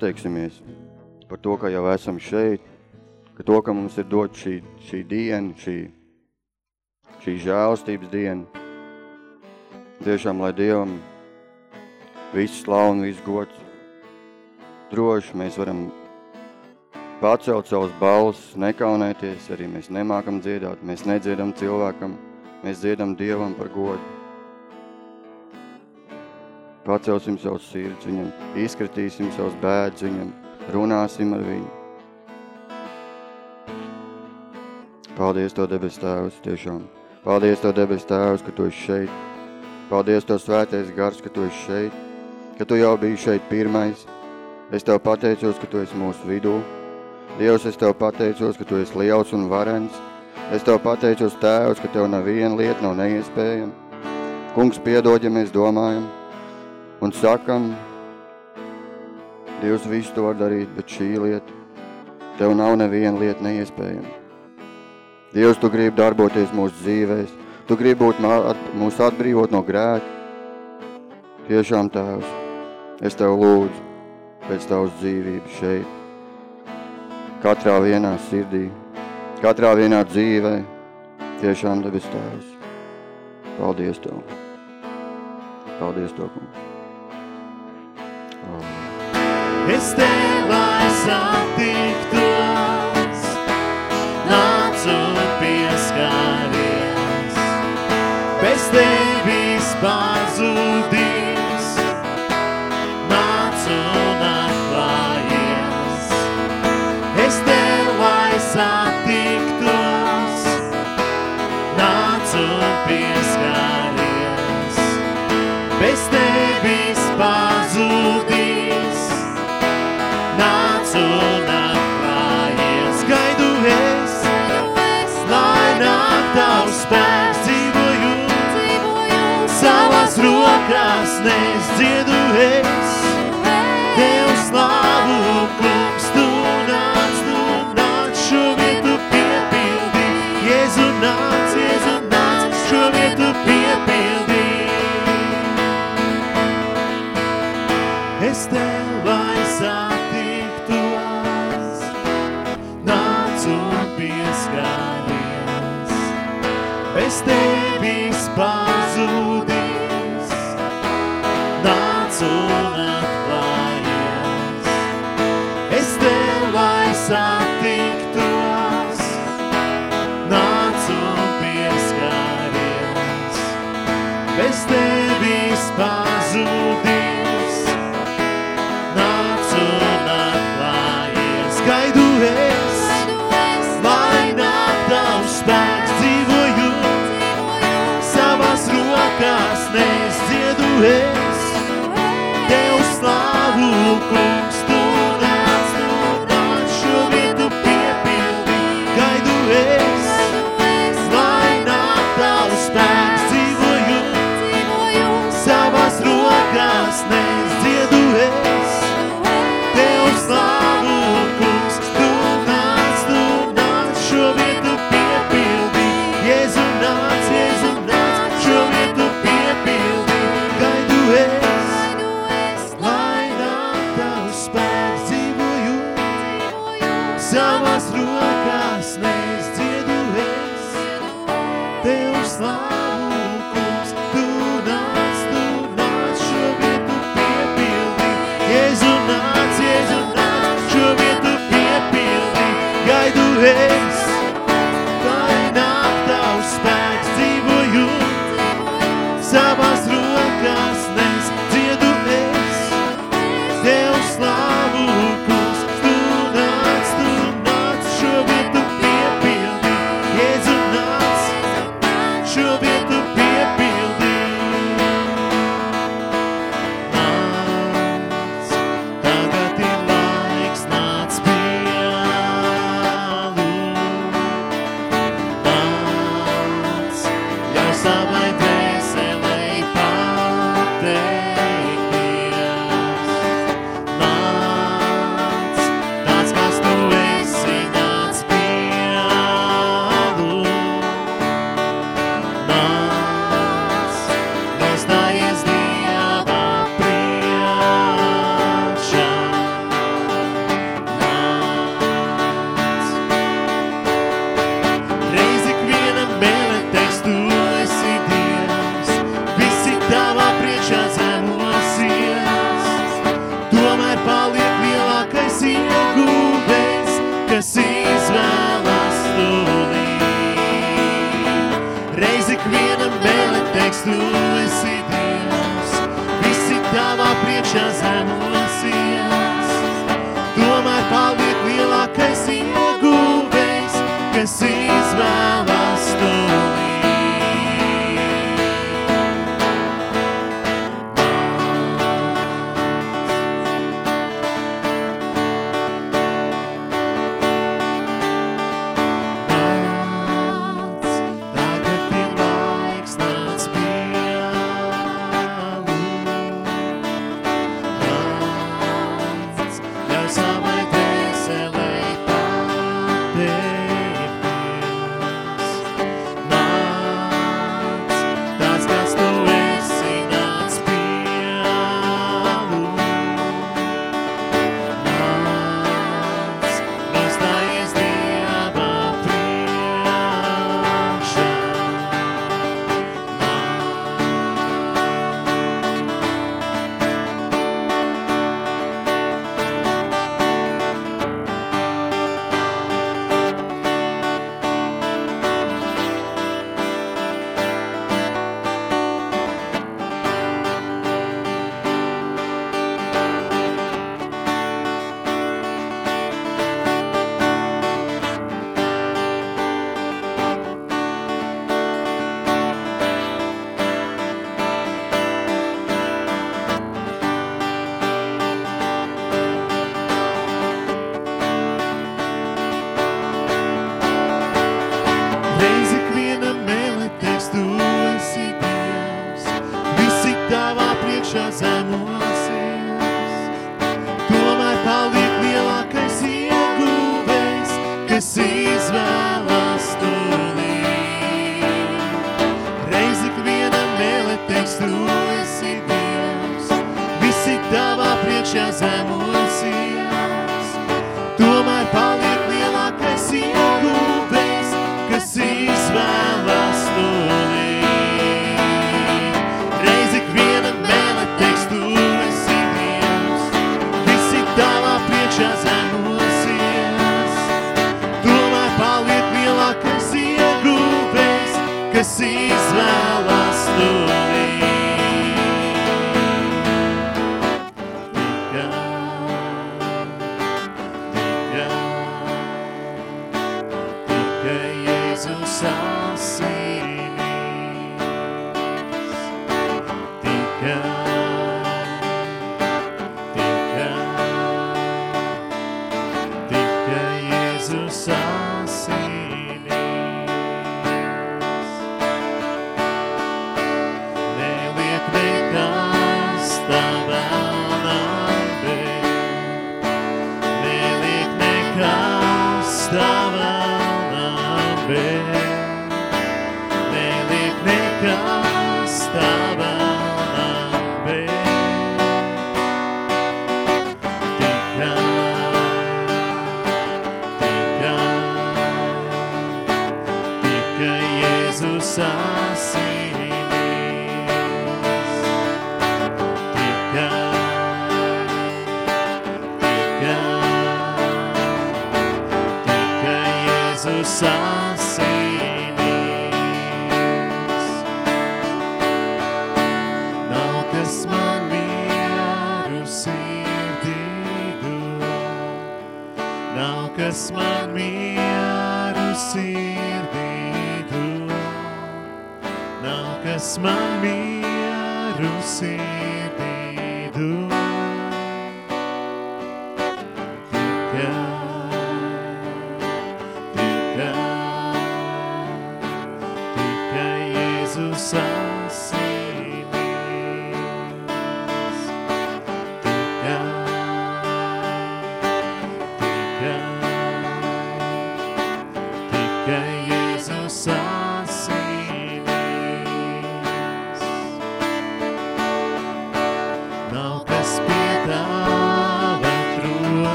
pateiksimies par to, ka jau esam šeit, ka to, ka mums ir dot šī, šī diena, šī, šī žēlstības diena. Tiešām, lai Dievam viss slavu un viss gods. Droši mēs varam pacelt savus balsus, nekaunēties, arī mēs nemākam dziedāt, mēs nedziedam cilvēkam, mēs dziedam Dievam par godu. Pacelsim savus sirds viņam, izkratīsim savus bēdus viņam, runāsim ar viņu. Paldies, to debes tēvs, tiešām. Paldies, to debes tēvs, ka tu esi šeit. Paldies, to svētais gars, ka tu esi šeit, ka tu jau biji šeit pirmais. Es tev pateicos, ka tu esi mūsu vidū. Dievs, es tev pateicos, ka tu esi liels un varens. Es tev pateicos, tēvs, ka tev nav viena lieta nav neiespējama. Kungs, piedod, ja mēs domājam un sakam, Dievs visu to var darīt, bet šī lieta, tev nav neviena lieta neiespējama. Dievs, tu gribi darboties mūsu dzīvēs, tu gribi būt mūs atbrīvot no grēka. Tiešām, tēvs, es tev lūdzu pēc tavas dzīvības šeit, katrā vienā sirdī, katrā vienā dzīvē, tiešām debes tēvs. Paldies Tev. Paldies Tev, kungs. Es Tevai satiktos, nācu pieskaries, bez Tevis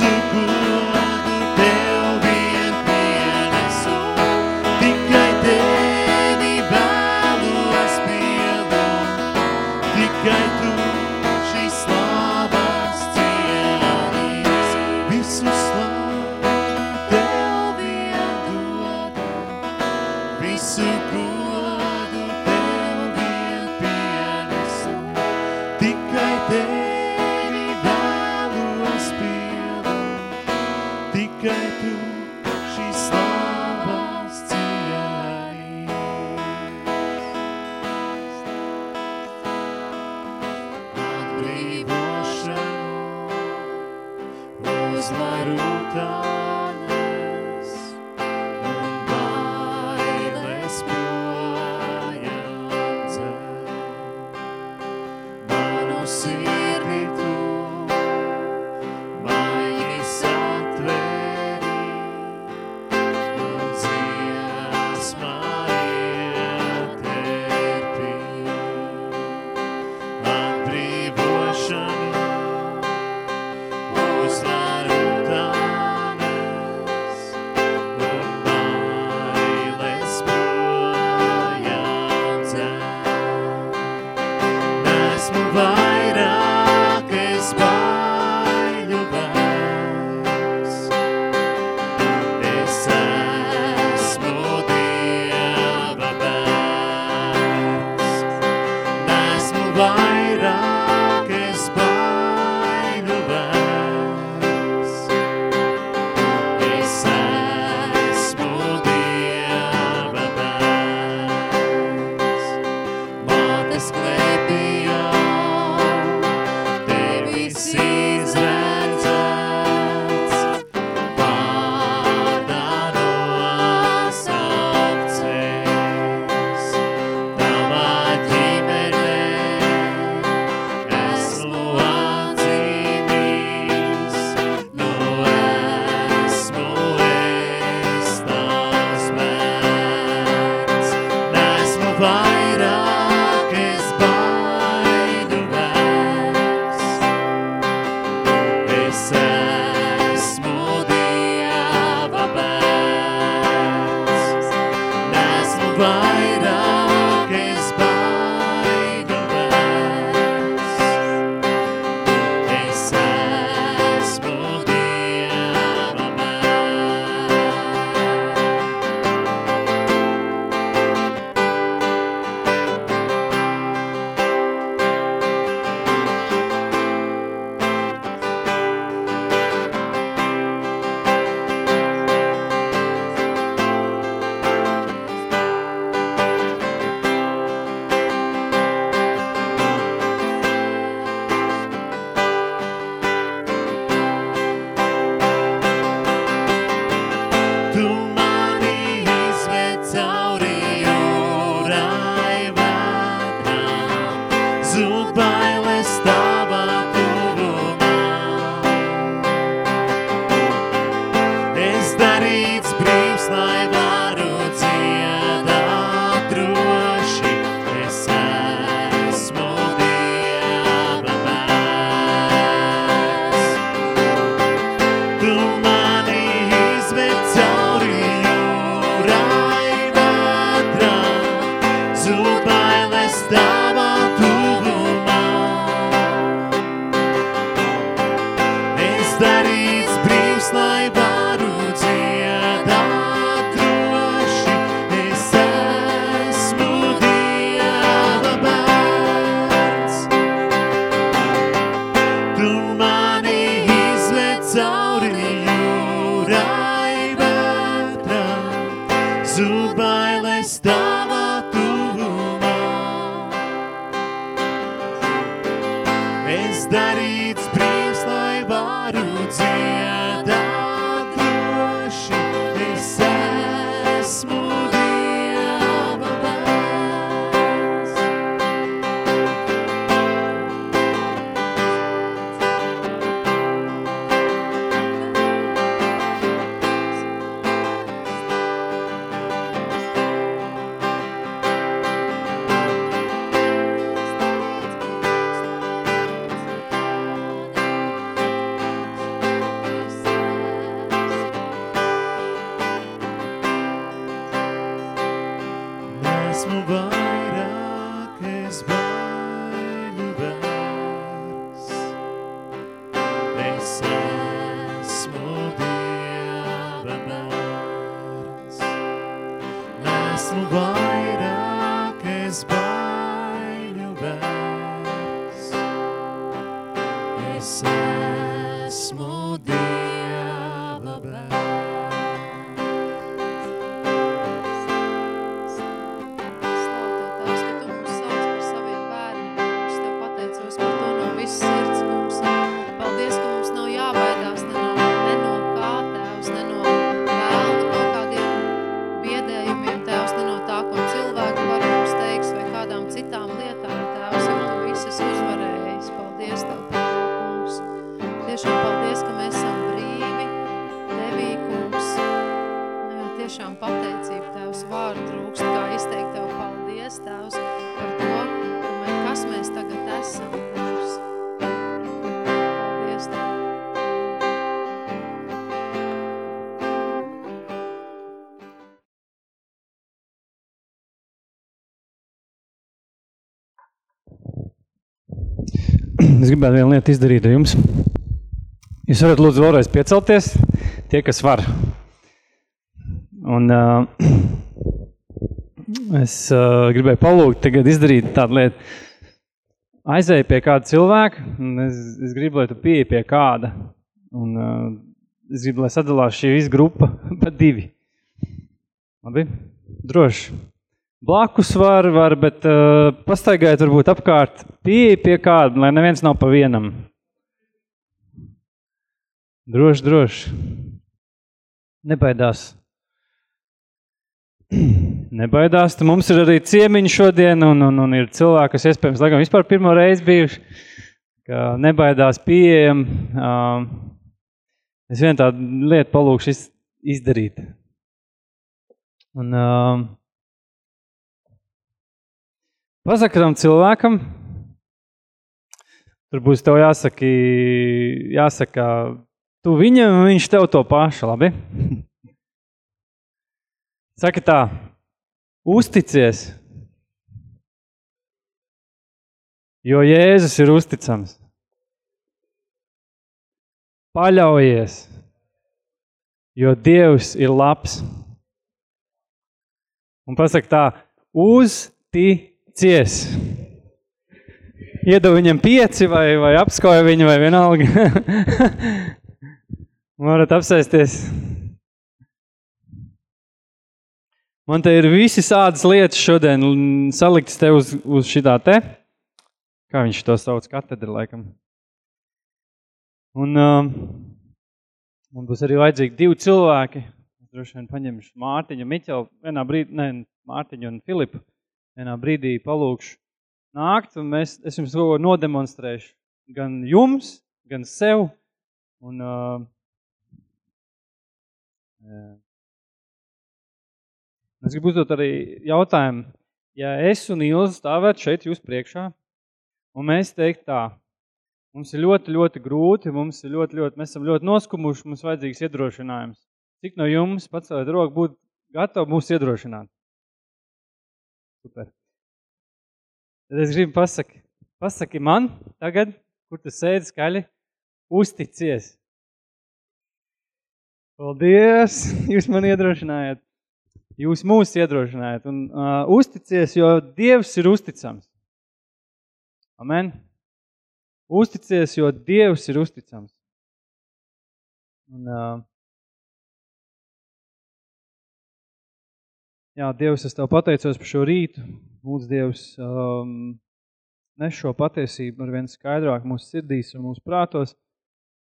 visu está. Es gribētu vienu lietu izdarīt ar jums. Jūs varat lūdzu vēlreiz piecelties, tie, kas var. Un uh, es uh, gribēju palūgt tagad izdarīt tādu lietu. Aizēju pie kāda cilvēka, un es, es gribu, lai tu pieeji pie kāda. Un uh, es gribu, lai sadalās šī visa grupa pa divi. Labi? Droši. Blakus var, var, bet uh, pastaigājiet varbūt apkārt pieeja pie kāda, lai neviens nav pa vienam. Droši, droši. Nebaidās. Nebaidās, tu mums ir arī ciemiņi šodien, un, un, un ir cilvēki, kas iespējams, laikam, vispār pirmo reizi bijuši, ka nebaidās pieejam. Um, es vienu tādu lietu palūkšu iz, izdarīt. Un, um, Pasaka tam cilvēkam, tur būs tev jāsaka, jāsaka, tu viņam, un viņš tev to pašu, labi? Saka tā, uzticies, jo Jēzus ir uzticams. Paļaujies, jo Dievs ir labs. Un pasaka tā, uzticies. Iedu viņam pieci vai, vai apskoja viņu vai vienalga. Varat apsēsties. Man te ir visi sādas lietas šodien saliktas te uz, uz šitā te. Kā viņš to sauc? Katedra, laikam. Un, um, un būs arī vajadzīgi divi cilvēki. Droši vien paņemšu Mārtiņu, Miķelu, vienā brīdī, ne, Mārtiņu un Filipu, vienā brīdī palūkšu nākt, un mēs, es jums to nodemonstrēšu. Gan jums, gan sev. Un, uh, Es gribu uzdot arī jautājumu, ja es un Ilza stāvētu šeit jūs priekšā, un mēs teikt tā, mums ir ļoti, ļoti grūti, mums ir ļoti, ļoti, mēs esam ļoti noskumuši, mums vajadzīgs iedrošinājums. Cik no jums pacelt roku būtu gatavi mūs iedrošināt? Super. Tad es gribu pasaki, pasaki man tagad, kur tu sēdi skaļi, uzticies. Paldies, jūs man iedrošinājāt. Jūs mūs iedrošinājāt un uh, uzticies, jo Dievs ir uzticams. Amen. Uzticies, jo Dievs ir uzticams. Un, uh, jā, Dievs, es Tev pateicos par šo rītu. Mūsu Dievs um, nes šo patiesību ar vien skaidrāk mūsu sirdīs un mūsu prātos,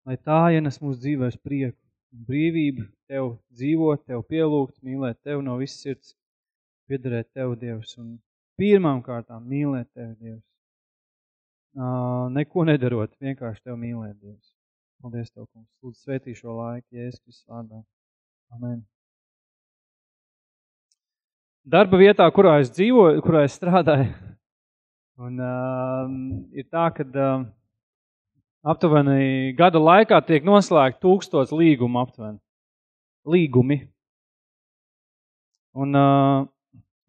lai tā ienes mūsu dzīvēs prieku un brīvību Tev dzīvot, Tev pielūgt, mīlēt Tev no visas sirds, piederēt Tev, Dievs, un pirmām kārtām mīlēt Tev, Dievs. Uh, neko nedarot, vienkārši Tev mīlēt, Dievs. Paldies Tev, kungs. Lūdzu, svētī šo laiku, Jēzus Kristus vārdā. Amen. Darba vietā, kurā es dzīvoju, kurā es strādāju, un uh, ir tā, ka uh, aptuveni gada laikā tiek noslēgt tūkstots līgumu aptuveni. Līgumi. Un, uh,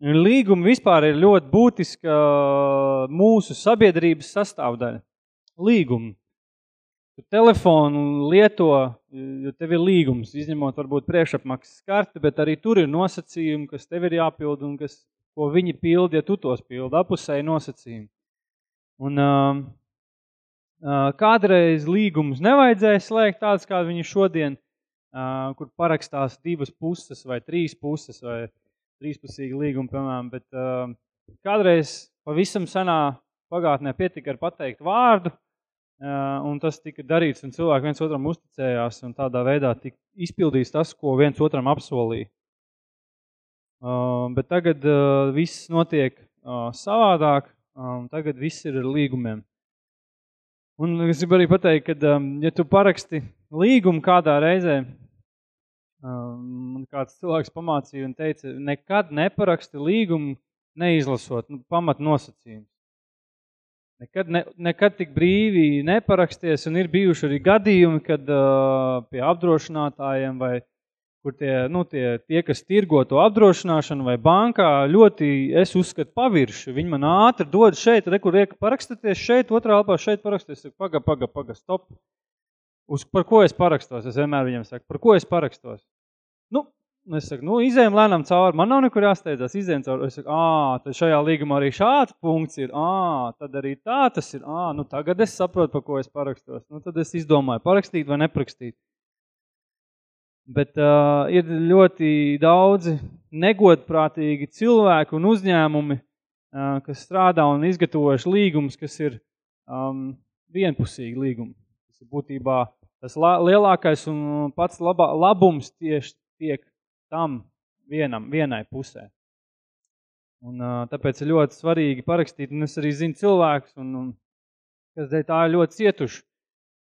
un līgumi vispār ir ļoti būtiska mūsu sabiedrības sastāvdaļa. Līgumi. Tu telefonu lieto, jo tev ir līgums, izņemot varbūt priekšapmaksas karti, bet arī tur ir nosacījumi, kas tev ir jāpild un kas, ko viņi pild, ja tu tos pild, apusēji nosacījumi. Un, uh, Kādreiz līgumus nevajadzēja slēgt tāds, kā viņi šodien, kur parakstās divas puses vai trīs puses vai trīspusīgi līgumi, piemēram, bet kādreiz pavisam senā pagātnē pietika ar pateikt vārdu, un tas tika darīts, un cilvēki viens otram uzticējās, un tādā veidā tika izpildījis tas, ko viens otram apsolīja. Bet tagad viss notiek savādāk, tagad viss ir ar līgumiem. Un es gribu arī pateikt, ka, ja tu paraksti līgumu kādā reizē, um, kāds cilvēks pamācīja un teica, nekad neparaksti līgumu neizlasot nu, pamat nosacījumus. Nekad, ne, nekad tik brīvi neparaksties, un ir bijuši arī gadījumi, kad uh, pie apdrošinātājiem vai kur tie, nu, tie, tie, kas tirgo to apdrošināšanu vai bankā, ļoti, es uzskatu, pavirši. Viņi man ātri dod šeit, re, kur rieka parakstaties šeit, otrā alpā šeit paraksties. Paga, paga, paga, stop. Uz, par ko es parakstos? Es vienmēr viņam saku, par ko es parakstos? Nu, es saku, nu, izējam lēnām cauri, man nav nekur jāsteidzās, izējam cauri. Es saku, ā, tad šajā līgumā arī šāds punkts ir, ā, tad arī tā tas ir, ā, nu, tagad es saprotu, par ko es parakstos. Nu, tad es izdomāju, parakstīt vai neprakstīt. Bet uh, ir ļoti daudzi negodprātīgi cilvēki un uzņēmumi, uh, kas strādā un izgatavojuši līgumus, kas ir um, vienpusīgi līgumi. Tas ir būtībā tas lielākais un pats labā, labums tieši tiek tam vienam, vienai pusē. Un tāpēc ir ļoti svarīgi parakstīt, un es arī zinu cilvēkus, un, un kas dēļ tā ir ļoti cietuši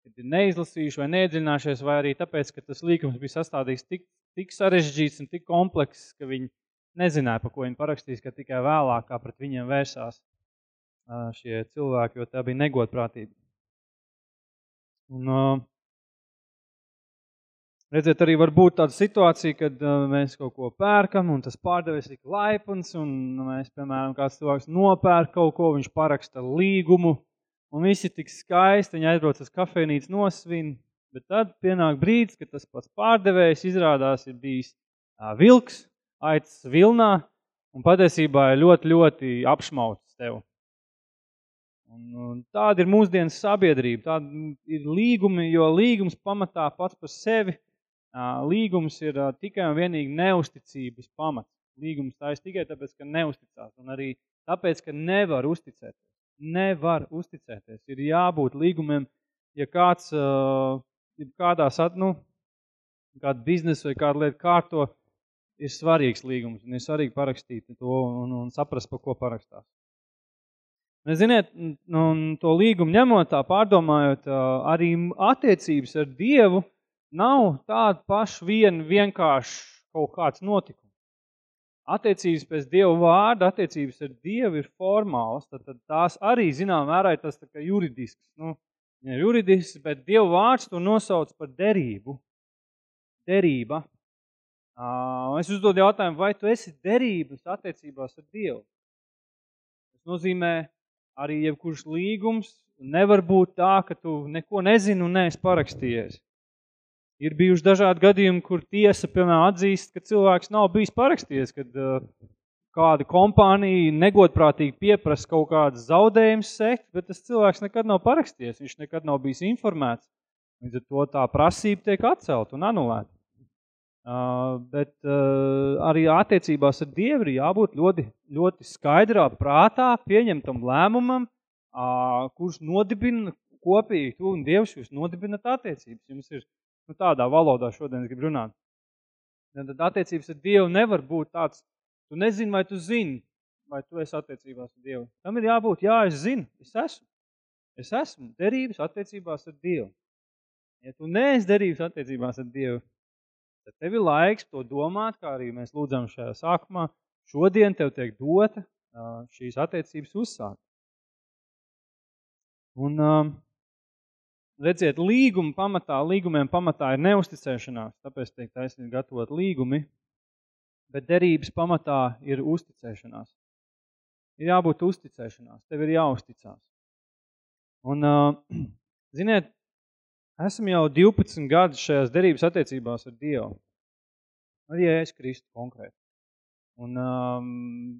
kad ir neizlasījuši vai neiedziļinājušies, vai arī tāpēc, ka tas līkums bija sastādīts tik, tik sarežģīts un tik komplekss, ka viņi nezināja, pa ko viņi parakstīs, ka tikai vēlāk kā pret viņiem vērsās. šie cilvēki, jo tā bija negodprātība. Un, redziet, arī var būt tāda situācija, kad ā, mēs kaut ko pērkam, un tas pārdevējs ir laipns, un mēs, piemēram, kāds cilvēks nopērk kaut ko, viņš paraksta līgumu, un visi tik skaisti, viņi aizbrauc uz kafejnīcu nosvin, bet tad pienāk brīdis, kad tas pats pārdevējs izrādās ir bijis ā, vilks, aicis vilnā, un patiesībā ir ļoti, ļoti apšmauts tev. Un, un tāda ir mūsdienas sabiedrība, tāda ir līgumi, jo līgums pamatā pats par sevi, līgums ir tikai un vienīgi neusticības pamats. Līgums tā ir tikai tāpēc, ka neusticās, un arī tāpēc, ka nevar uzticēties. Nevar uzticēties. Ir jābūt līgumiem, ja kāds, ā, ja kādā, sat, nu, kādu biznesu vai kādu lietu kārto, ir svarīgs līgums, un ir svarīgi parakstīt to un, un saprast, par ko parakstās. Mēs ziniet, un to līgumu ņemot tā pārdomājot, arī attiecības ar Dievu nav tāda paša vien vienkārši kaut kāds notikums. Attiecības pēc Dieva vārda, attiecības ar Dievu ir formāls, tad, tad tās arī, zinām, mērā ir tas tā kā juridisks. Nu, ir juridisks, bet Dieva vārds to nosauc par derību. Derība. Uh, es uzdodu jautājumu, vai tu esi derības attiecībās ar Dievu? Tas nozīmē, arī jebkurš līgums nevar būt tā, ka tu neko nezini un neesi parakstījies. Ir bijuši dažādi gadījumi, kur tiesa, piemēram, atzīst, ka cilvēks nav bijis parakstījies, kad uh, kāda kompānija negodprātīgi pieprasa kaut kādas zaudējumus sekt, bet tas cilvēks nekad nav parakstījies, viņš nekad nav bijis informēts. Līdz ar to tā prasība tiek atcelt un anulēta. Uh, bet uh, arī attiecībās ar Dievu ir jābūt ļoti, ļoti skaidrā prātā pieņemtam lēmumam, uh, kurš nodibina kopīgi, tu un Dievs jūs nodibinat attiecības. Jums ir nu, tādā valodā šodien es gribu runāt. Tad attiecības ar Dievu nevar būt tāds, tu nezini, vai tu zini, vai tu esi attiecībās ar Dievu. Tam ir jābūt, jā, es zinu, es esmu. Es esmu derības attiecībās ar Dievu. Ja tu neesi derības attiecībās ar Dievu, Tad tev ir laiks to domāt, kā arī mēs lūdzam šajā sākumā. Šodien tev tiek dota šīs attiecības uzsākt. Un redziet, līguma pamatā, līgumiem pamatā ir neusticēšanās, tāpēc tiek taisnīgi gatavot līgumi, bet derības pamatā ir uzticēšanās. Ir jābūt uzticēšanās, tev ir jāuzticās. Un, ziniet, Esmu jau 12 gadus šajās derības attiecībās ar Dievu. Arī es Kristu konkrēti. Un um,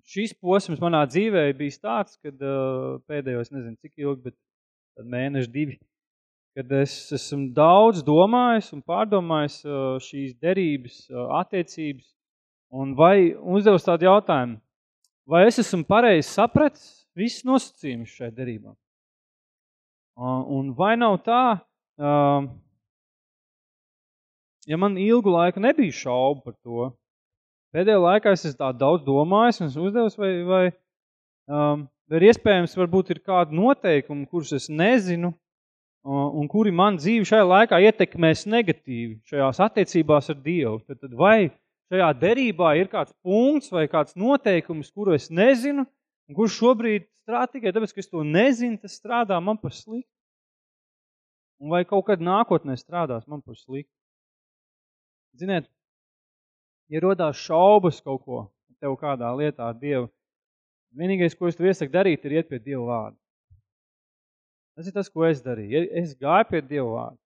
šīs posms manā dzīvē bija tāds, kad uh, pēdējos, nezinu cik ilgi, bet mēneši divi, kad es esmu daudz domājis un pārdomājis uh, šīs derības uh, attiecības un vai uzdevis tādu jautājumu, vai es esmu pareizi sapratis visus nosacījumus šai derībām? Uh, un vai nav tā, ja man ilgu laiku nebija šaubu par to, pēdējā laikā es esmu tā daudz domājis un uzdevis, vai, vai, um, vai iespējams varbūt ir kādi noteikumi, kurus es nezinu, un kuri man dzīvi šajā laikā ietekmēs negatīvi šajās attiecībās ar Dievu. Tad, tad vai šajā derībā ir kāds punkts vai kāds noteikums, kuru es nezinu, un kurš šobrīd strādā tikai tāpēc, ka es to nezinu, tas strādā man par sliktu. Un vai kaut kad nākotnē strādās man par sliktu. Ziniet, ja rodās šaubas kaut ko tev kādā lietā Dievu, vienīgais, ko es tev iesaku darīt, ir iet pie Dieva vārda. Tas ir tas, ko es darīju. Es gāju pie Dieva vārda.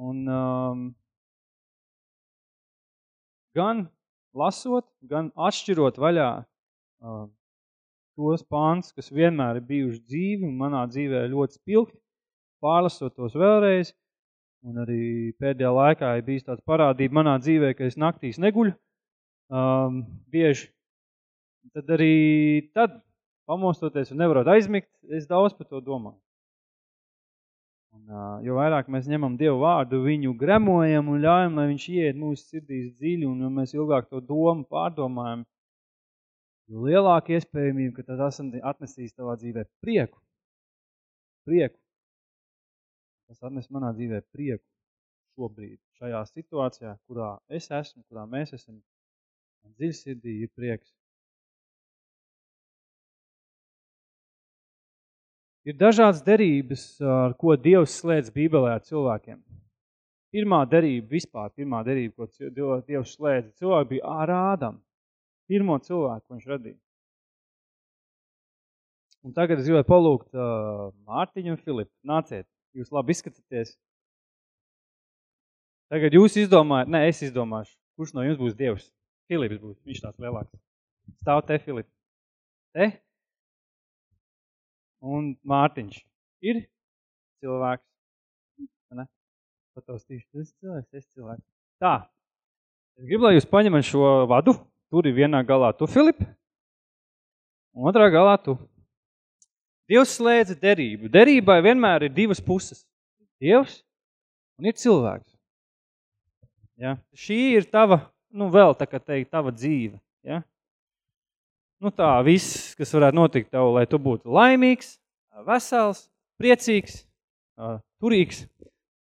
Un um, gan lasot, gan atšķirot vaļā uh, tos pāns, kas vienmēr ir bijuši dzīvi un manā dzīvē ļoti spilgti, pārlasot tos vēlreiz, un arī pēdējā laikā ir bijis tāds parādība manā dzīvē, ka es naktīs neguļu um, bieži. Tad arī tad, pamostoties un nevarot aizmigt, es daudz par to domāju. Jo vairāk mēs ņemam Dievu vārdu, viņu gremojam un ļaujam, lai viņš ieiet mūsu sirdīs dziļi, un ja mēs ilgāk to domu pārdomājam, jo lielāka iespējamība, ka tas atnesīs tavā dzīvē prieku. Prieku kas atnes manā dzīvē prieku šobrīd, šajā situācijā, kurā es esmu, kurā mēs esam. Dziļsirdī ir prieks. Ir dažādas derības, ar ko Dievs slēdz Bībelē ar cilvēkiem. Pirmā derība vispār, pirmā derība, ko Dievs slēdza cilvēku, bija ar Ādam. Pirmo cilvēku, ko viņš radīja. Un tagad es gribētu palūgt uh, Mārtiņu un Filipu. Nāciet, jūs labi izskatāties. Tagad jūs izdomājat, ne, es izdomāšu, kurš no jums būs Dievs. Filips būs, viņš tāds lielāks. Stāv te, Filips. Te? Un Mārtiņš ir cilvēks. Pataustīšu, tu esi cilvēks, es cilvēks. Tā. Es gribu, lai jūs paņemat šo vadu. Tur ir vienā galā tu, Filip. Un otrā galā tu. Dievs slēdza derību. Derībai vienmēr ir divas puses. Dievs un ir cilvēks. Ja? Šī ir tava, nu vēl tā kā teikt, tava dzīve. Ja? Nu tā, viss, kas varētu notikt tev, lai tu būtu laimīgs, vesels, priecīgs, turīgs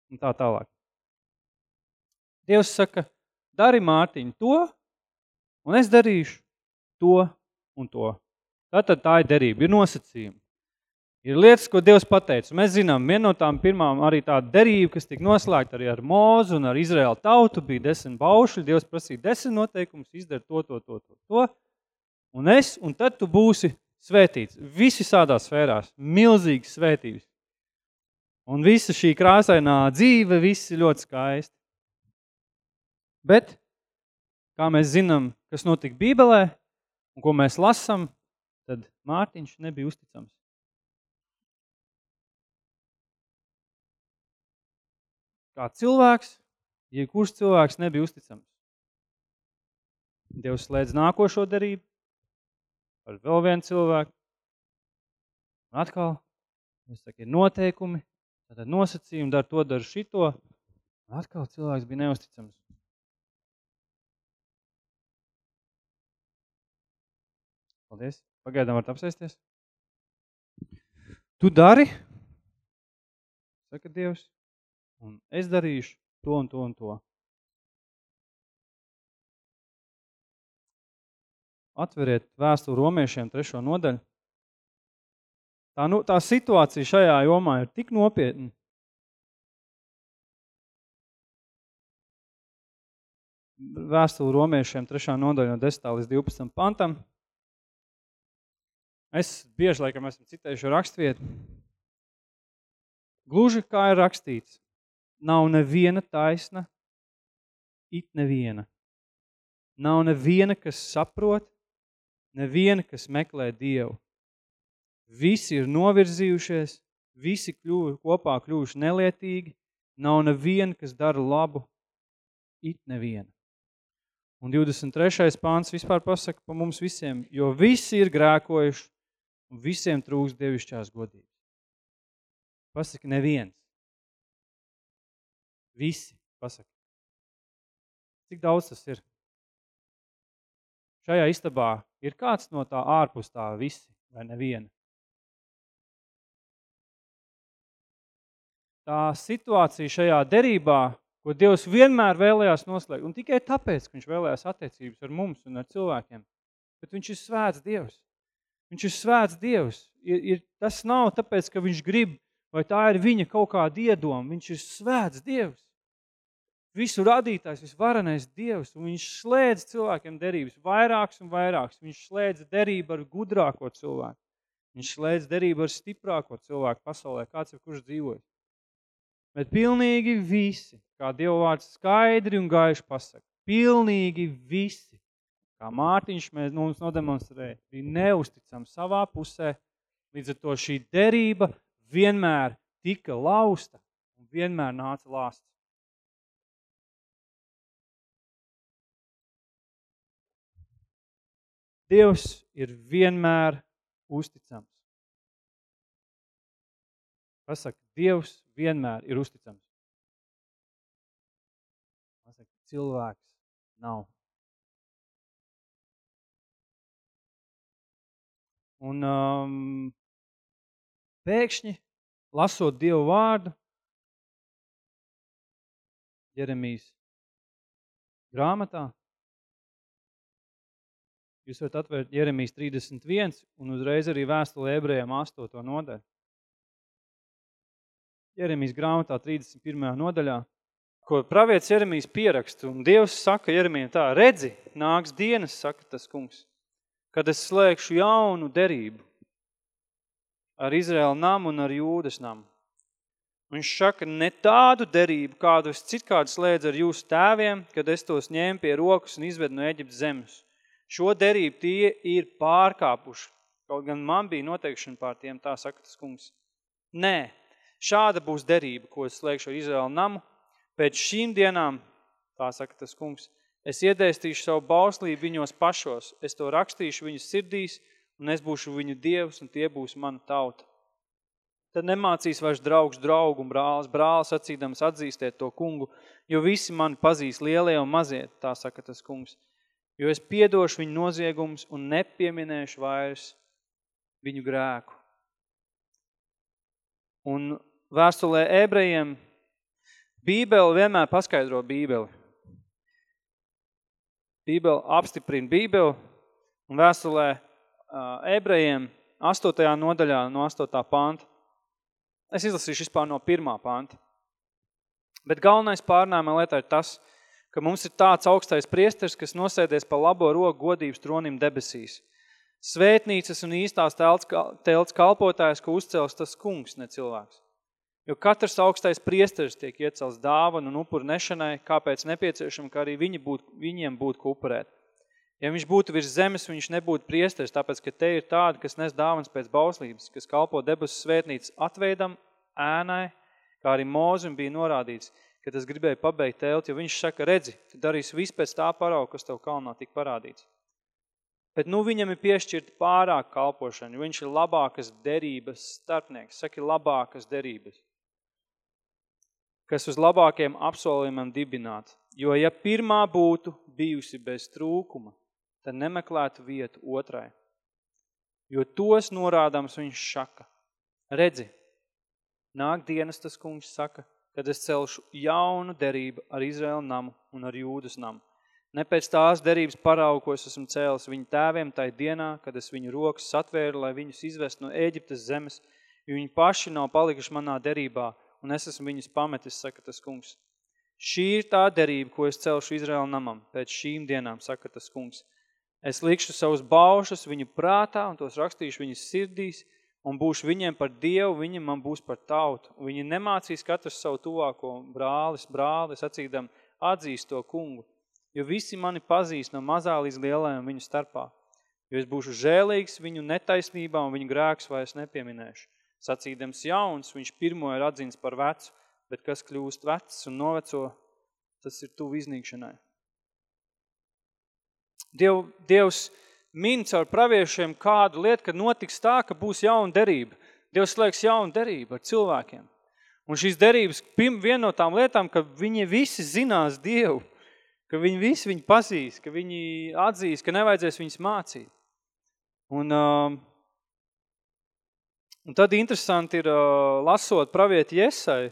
un tā tālāk. Dievs saka, dari Mārtiņu to, un es darīšu to un to. Tātad tā ir derība, ir nosacījumi. Ir lietas, ko Dievs pateica. Mēs zinām, viena no tām pirmām arī tā derība, kas tika noslēgta arī ar Mūzu un ar Izraēlu tautu, bija desmit baušļi. Dievs prasīja desmit noteikumus, izdara to, to, to, to, to un es, un tad tu būsi svētīts. Visi sādās sfērās, milzīgas svētības. Un visa šī krāsainā dzīve, viss ir ļoti skaisti. Bet, kā mēs zinām, kas notika Bībelē, un ko mēs lasam, tad Mārtiņš nebija uzticams. Kā cilvēks, ja kurš cilvēks nebija uzticams. Dievs slēdz nākošo darību, par vēl vienu cilvēku. Un atkal, es saku, ir noteikumi, tātad nosacījumi, dar to, dar šito. Un atkal cilvēks bija neusticams. Paldies. Pagaidām varat apsēsties. Tu dari, saka Dievs, un es darīšu to un to un to. Atveriet vēstuli romiešiem trešo nodaļu. Tā, nu, tā situācija šajā jomā ir tik nopietna. Vēstuli romiešiem trešā nodaļa no 10. līdz 12. pantam. Es bieži, laikam, esmu citējuši rakstvietu. Gluži kā ir rakstīts, nav neviena taisna, it neviena. Nav neviena, kas saprot, neviena, kas meklē Dievu. Visi ir novirzījušies, visi kļuvi, kopā kļuvuši nelietīgi, nav neviena, kas dara labu, it neviena. Un 23. pāns vispār pasaka pa mums visiem, jo visi ir grēkojuši un visiem trūks dievišķās godības. Pasaka neviens. Visi, pasaka. Cik daudz tas ir? Šajā istabā ir kāds no tā ārpus tā visi vai neviena? Tā situācija šajā derībā, ko Dievs vienmēr vēlējās noslēgt, un tikai tāpēc, ka viņš vēlējās attiecības ar mums un ar cilvēkiem, bet viņš ir svēts Dievs. Viņš ir svēts Dievs. Ir, ir, tas nav tāpēc, ka viņš grib, vai tā ir viņa kaut kāda iedoma. Viņš ir svēts Dievs visu radītājs, visvarenais Dievs, un viņš slēdz cilvēkiem derības vairāks un vairāks. Viņš slēdz derību ar gudrāko cilvēku. Viņš slēdz derību ar stiprāko cilvēku pasaulē, kāds ir kurš dzīvojas. Bet pilnīgi visi, kā Dieva vārds skaidri un gaiši pasaka, pilnīgi visi, kā Mārtiņš mēs mums nodemonstrēja, bija neusticami savā pusē, līdz ar to šī derība vienmēr tika lausta un vienmēr nāca lāsts. Dievs ir vienmēr uzticams. Pasaka, Dievs vienmēr ir uzticams. Pasaka, cilvēks nav. Un um, pēkšņi, lasot Dievu vārdu, Jeremijas grāmatā, Jūs varat atvērt Jeremijas 31 un uzreiz arī vēstuli ebrejiem 8. nodaļu. Jeremijas grāmatā 31. nodaļā, ko pravietis Jeremijas pierakstu, un Dievs saka Jeremijam tā, redzi, nāks dienas, saka tas kungs, kad es slēgšu jaunu derību ar Izraēlu namu un ar Jūdas namu. Viņš saka, ne tādu derību, kādu es citkārt slēdzu ar jūsu tēviem, kad es tos ņēmu pie rokas un izvedu no Eģiptes zemes. Šo derību tie ir pārkāpuši. Kaut gan man bija noteikšana pār tiem, tā saka tas kungs. Nē, šāda būs derība, ko es slēgšu ar Izraēlu namu. Pēc šīm dienām, tā saka tas kungs, es iedēstīšu savu bauslību viņos pašos, es to rakstīšu viņu sirdīs, un es būšu viņu dievs, un tie būs mana tauta. Tad nemācīs vairs draugs draugu un brālis, brālis acīdams atzīstēt to kungu, jo visi mani pazīs lielie un mazie, tā saka tas kungs. Jo es piedošu viņu noziegumus un nepieminēšu vairs viņu grēku. Un vēstulē ebrejiem Bībeli vienmēr paskaidro Bībeli. Bībeli apstiprina Bībeli un vēstulē ebrejiem 8. nodaļā no 8. panta Es izlasīšu vispār no pirmā panta. Bet galvenais pārnājumā lietā ir tas, ka mums ir tāds augstais priesters, kas nosēdies pa labo roku godības tronim debesīs. Svētnīcas un īstās telts kalpotājs, ko uzcels tas kungs, ne cilvēks. Jo katrs augstais priesteris tiek iecels dāvanu un upuru nešanai, kāpēc nepieciešama, ka arī viņi būt, viņiem būtu ko upurēt. Ja viņš būtu virs zemes, viņš nebūtu priesteris, tāpēc, ka te ir tādi, kas nes dāvans pēc bauslības, kas kalpo debesu svētnīcas atveidam, ēnai, kā arī mūzim bija norādīts, ka tas gribēja pabeigt telti, jo viņš saka, redzi, tu darīsi visu pēc tā parauga, kas tev kalnā tik parādīts. Bet nu viņam ir piešķirta pārāk kalpošana, jo viņš ir labākas derības starpnieks, saki labākas derības, kas uz labākiem apsolījumiem dibināt. Jo ja pirmā būtu bijusi bez trūkuma, tad nemeklētu vietu otrai. Jo tos norādams viņš saka, redzi, nāk dienas tas kungs saka, kad es celšu jaunu derību ar Izraēlu namu un ar Jūdas namu. Ne pēc tās derības paraugu, ko es esmu cēlis viņu tēviem tai dienā, kad es viņu rokas satvēru, lai viņus izvest no Ēģiptes zemes, jo viņi paši nav palikuši manā derībā, un es esmu viņus pametis, saka tas kungs. Šī ir tā derība, ko es celšu Izraēlu namam, pēc šīm dienām, saka tas kungs. Es likšu savus baušus viņu prātā un tos rakstīšu viņas sirdīs un būšu viņiem par Dievu, viņi man būs par tautu. Viņi nemācīs katrs savu tuvāko brālis, brālis, acīdam atzīst to kungu. Jo visi mani pazīst no mazā līdz lielajam viņu starpā. Jo es būšu žēlīgs viņu netaisnībā un viņu grēks vairs nepieminēšu. Sacīdams jauns, viņš pirmo ir atzins par vecu, bet kas kļūst vecs un noveco, tas ir tuvu iznīkšanai. Diev, Dievs min caur praviešiem kādu lietu, kad notiks tā, ka būs jauna derība. Dievs slēgs jaunu derību ar cilvēkiem. Un šīs derības, viena no tām lietām, ka viņi visi zinās Dievu, ka viņi visi viņu pazīs, ka viņi atzīs, ka nevajadzēs viņus mācīt. Un, uh, un tad interesanti ir, uh, lasot pravieti Jesai,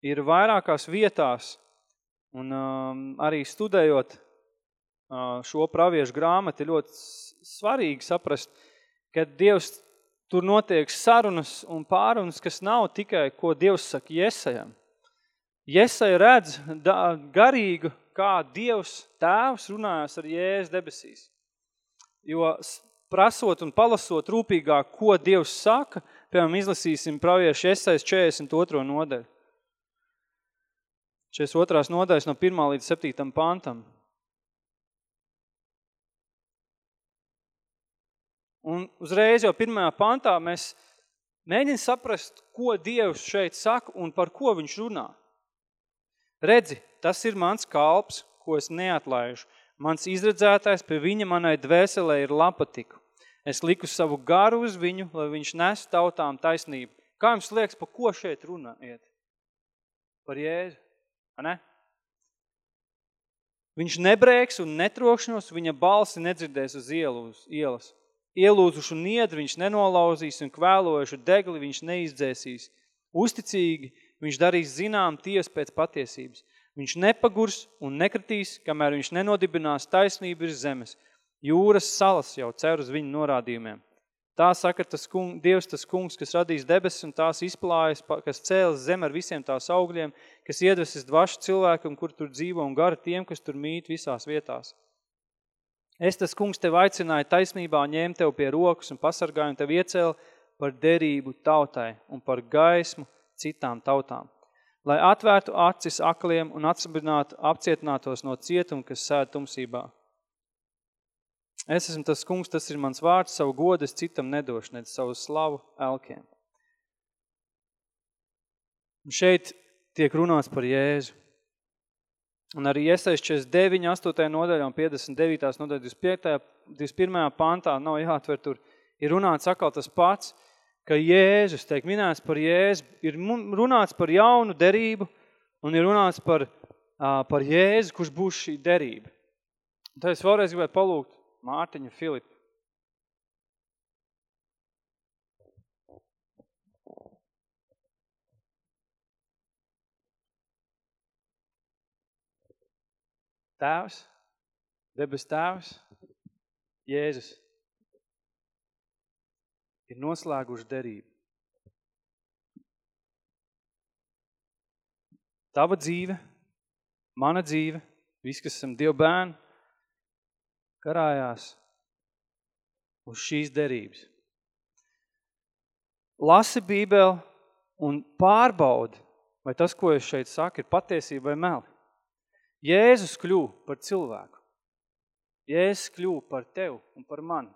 ir vairākās vietās un um, arī studējot šo praviešu grāmatu ir ļoti svarīgi saprast, ka Dievs tur notiek sarunas un pārunas, kas nav tikai, ko Dievs saka Jesajam. Jesai redz garīgu, kā Dievs tēvs runājas ar Jēzus debesīs. Jo prasot un palasot rūpīgāk, ko Dievs saka, piemēram, izlasīsim praviešu Jesais 42. nodaļu. 42. nodaļas no 1. līdz 7. pantam. Un uzreiz jau pirmajā pantā mēs mēģinām saprast, ko Dievs šeit saka un par ko viņš runā. Redzi, tas ir mans kalps, ko es neatlaižu. Mans izredzētājs pie viņa manai dvēselē ir lapatiku. Es liku savu garu uz viņu, lai viņš nes tautām taisnību. Kā jums liekas, par ko šeit runā iet? Par Jēzu, ne? Viņš nebrēks un netrokšņos, viņa balsi nedzirdēs uz ielas. Ielūzušu niedru viņš nenolauzīs un kvēlojušu degli viņš neizdzēsīs. Uzticīgi viņš darīs zinām ties pēc patiesības. Viņš nepagurs un nekritīs, kamēr viņš nenodibinās taisnību ir zemes. Jūras salas jau cer uz viņu norādījumiem. Tā saka tas kung, Dievs, tas kungs, kas radīs debesis un tās izplājas, kas cēlas zem ar visiem tās augļiem, kas iedvesis dvašu cilvēkam, kur tur dzīvo un gara tiem, kas tur mīt visās vietās. Es tas kungs tev aicināju taisnībā ņēmt tev pie rokas un pasargāju un tev iecēlu par derību tautai un par gaismu citām tautām. Lai atvērtu acis akliem un apcietinātos no cietuma, kas sēd tumsībā. Es esmu tas kungs, tas ir mans vārds, savu godu es citam nedošu, nedz savu slavu elkiem. Un šeit tiek runāts par Jēzu. Un arī iesaist 49, 8. nodaļā un 59. nodaļā 25. 21. pantā nav jāatver tur. Ir runāts atkal tas pats, ka Jēzus, tiek minēts par Jēzu, ir runāts par jaunu derību un ir runāts par, par Jēzu, kurš būs šī derība. Tad es vēlreiz gribētu palūgt Mārtiņu Filipu. Tēvs, debes tēvs, Jēzus ir noslēguši derību. Tava dzīve, mana dzīve, visi, kas esam Dievu bērni, karājās uz šīs derības. Lasi Bībeli un pārbaudi, vai tas, ko es šeit saku, ir patiesība vai meli. Jēzus kļuva par cilvēku. Jēzus kļuva par tevi un par mani.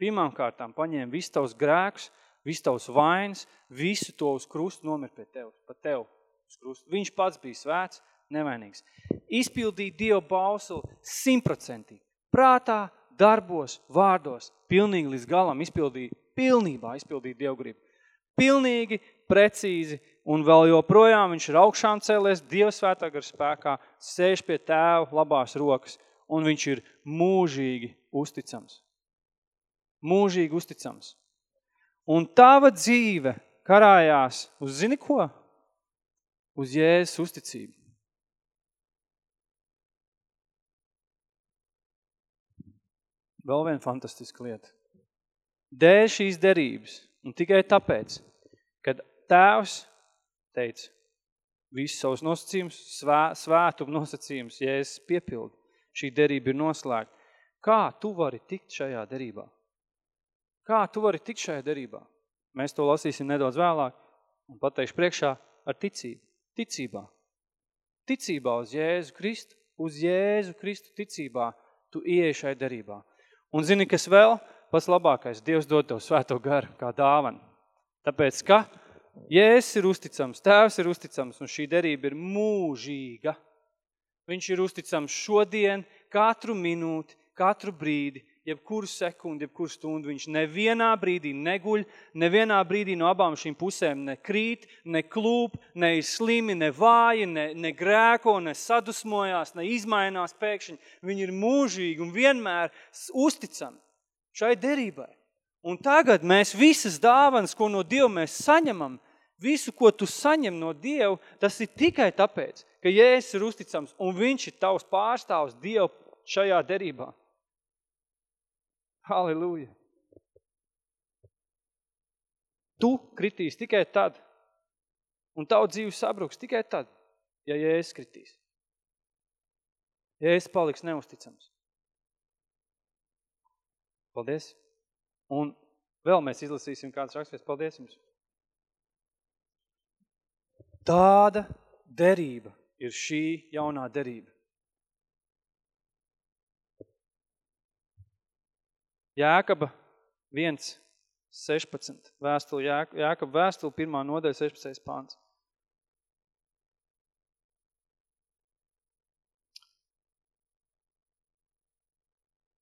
Pirmām kārtām paņēma visu tavus grēkus, visu tavus vainas, visu to uz krustu nomir pie tev, pa tev uz krustu. Viņš pats bija svēts, nevainīgs. Izpildīja Dievu bausuli simtprocentīgi. Prātā, darbos, vārdos, pilnīgi līdz galam izpildīja, pilnībā izpildīja Dievu gribu. Pilnīgi, precīzi, un vēl joprojām viņš ir augšām cēlies, Dieva svētā gar spēkā, sēž pie tēva labās rokas, un viņš ir mūžīgi uzticams. Mūžīgi uzticams. Un tava dzīve karājās uz, zini ko? Uz Jēzus uzticību. Vēl viena fantastiska lieta. Dēļ šīs derības, un tikai tāpēc, kad tēvs teica, visus savus nosacījumus, svē, svētumu nosacījumus, ja es piepildu, šī derība ir noslēgta. Kā tu vari tikt šajā derībā? Kā tu vari tikt šajā derībā? Mēs to lasīsim nedaudz vēlāk un pateikšu priekšā ar ticību. Ticībā. Ticībā uz Jēzu Kristu, uz Jēzu Kristu ticībā tu ieeji šai derībā. Un zini, kas vēl? Pats labākais. Dievs dod tev svēto garu kā dāvanu. Tāpēc, ka Jēzus ir uzticams, Tēvs ir uzticams, un šī derība ir mūžīga. Viņš ir uzticams šodien, katru minūti, katru brīdi, jebkuru sekundi, jebkuru stundu. Viņš nevienā brīdī neguļ, nevienā brīdī no abām šīm pusēm ne krīt, ne klūp, ne ir slimi, ne vāji, ne, ne grēko, ne sadusmojās, ne izmainās pēkšņi. Viņi ir mūžīgi un vienmēr uzticami šai derībai. Un tagad mēs visas dāvanas, ko no Dieva mēs saņemam, visu, ko tu saņem no Dieva, tas ir tikai tāpēc, ka Jēzus ir uzticams un viņš ir tavs pārstāvs Dievu šajā derībā. Halleluja! Tu kritīs tikai tad, un tavu dzīvi sabruks tikai tad, ja Jēzus kritīs. Jēzus paliks neusticams. Paldies! Un vēl mēs izlasīsim kāds rakstvies. Paldies jums! Tāda derība ir šī jaunā derība. Jēkaba 1, 16. Vēstuli, Jēkaba vēstuli, pirmā nodaļa, 16. pāns.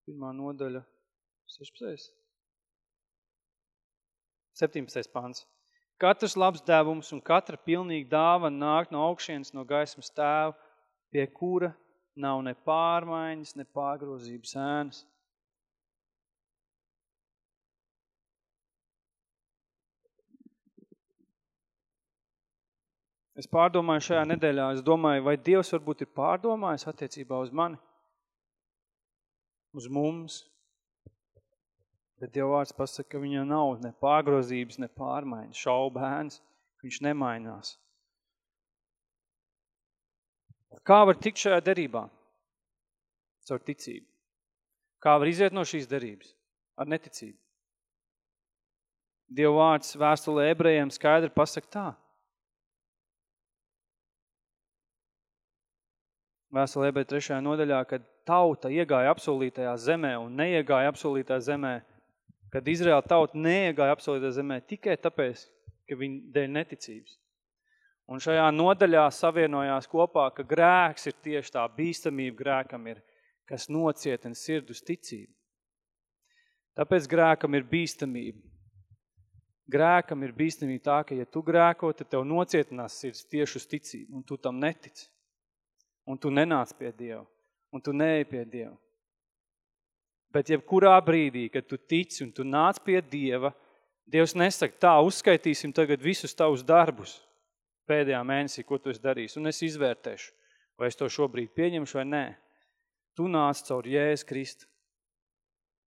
Pirmā nodaļa, 16. 17. pāns. Katrs labs devums un katra pilnīga dāva nāk no augšienes no gaismas tēva, pie kura nav ne pārmaiņas, ne pārgrozības ēnas. Es pārdomāju šajā nedēļā, es domāju, vai Dievs varbūt ir pārdomājis attiecībā uz mani, uz mums. Bet Dieva vārds pasaka, ka viņam nav ne pārgrozības, ne pārmaiņas, šaubēns, ka viņš nemainās. Kā var tikt šajā derībā? Caur ticību. Kā var iziet no šīs derības? Ar neticību. Dieva vārds vēstulē ebrejiem skaidri pasaka tā. Vēstulē ebreja trešajā nodaļā, kad tauta iegāja apsolītajā zemē un neiegāja apsolītajā zemē, kad Izraēla tauta neiegāja apsolītajā zemē tikai tāpēc, ka viņi dēļ neticības. Un šajā nodaļā savienojās kopā, ka grēks ir tieši tā bīstamība grēkam ir, kas nocietina sirdu uz ticību. Tāpēc grēkam ir bīstamība. Grēkam ir bīstamība tā, ka ja tu grēko, tad tev nocietinās sirds tieši uz ticību, un tu tam netici. Un tu nenāc pie Dieva, un tu neej pie Dieva. Bet jebkurā brīdī, kad tu tici un tu nāc pie Dieva, Dievs nesaka, tā, uzskaitīsim tagad visus tavus darbus pēdējā mēnesī, ko tu esi darījis, un es izvērtēšu, vai es to šobrīd pieņemšu vai nē. Tu nāc caur Jēzus Kristu.